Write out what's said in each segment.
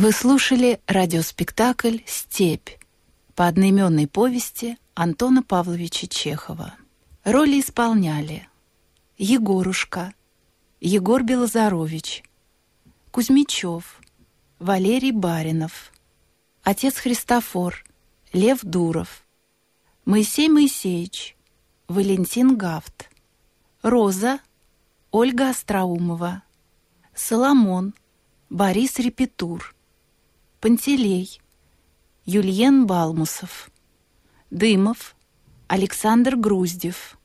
Вы слушали радиоспектакль «Степь» по одноименной повести Антона Павловича Чехова. Роли исполняли Егорушка, Егор Белозарович, Кузьмичев, Валерий Баринов, Отец Христофор, Лев Дуров, Моисей Моисеевич, Валентин Гафт, Роза, Ольга Остроумова, Соломон, Борис Репетур, Пантелей, Юльен Балмусов, Дымов, Александр Груздев,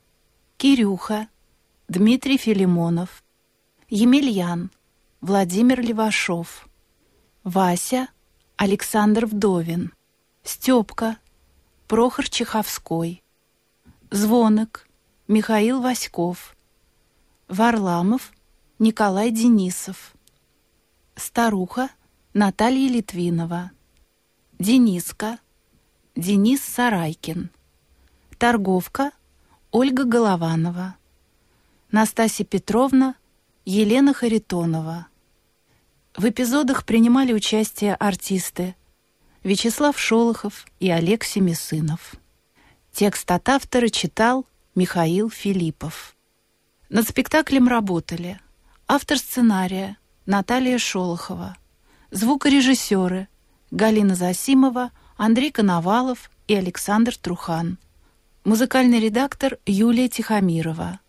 Кирюха, Дмитрий Филимонов, Емельян, Владимир Левашов, Вася, Александр Вдовин, Степка, Прохор Чеховской, Звонок, Михаил Васьков, Варламов, Николай Денисов, Старуха, Наталья Литвинова, Дениска, Денис Сарайкин, Торговка, Ольга Голованова, Настасья Петровна, Елена Харитонова. В эпизодах принимали участие артисты Вячеслав Шолохов и Олег Семисынов. Текст от автора читал Михаил Филиппов. Над спектаклем работали автор сценария Наталья Шолохова, звукорежиссеры Галина Засимова, Андрей Коновалов и Александр Трухан, музыкальный редактор Юлия Тихомирова,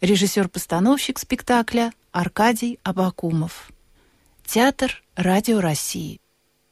режиссер-постановщик спектакля Аркадий Абакумов, театр Радио России.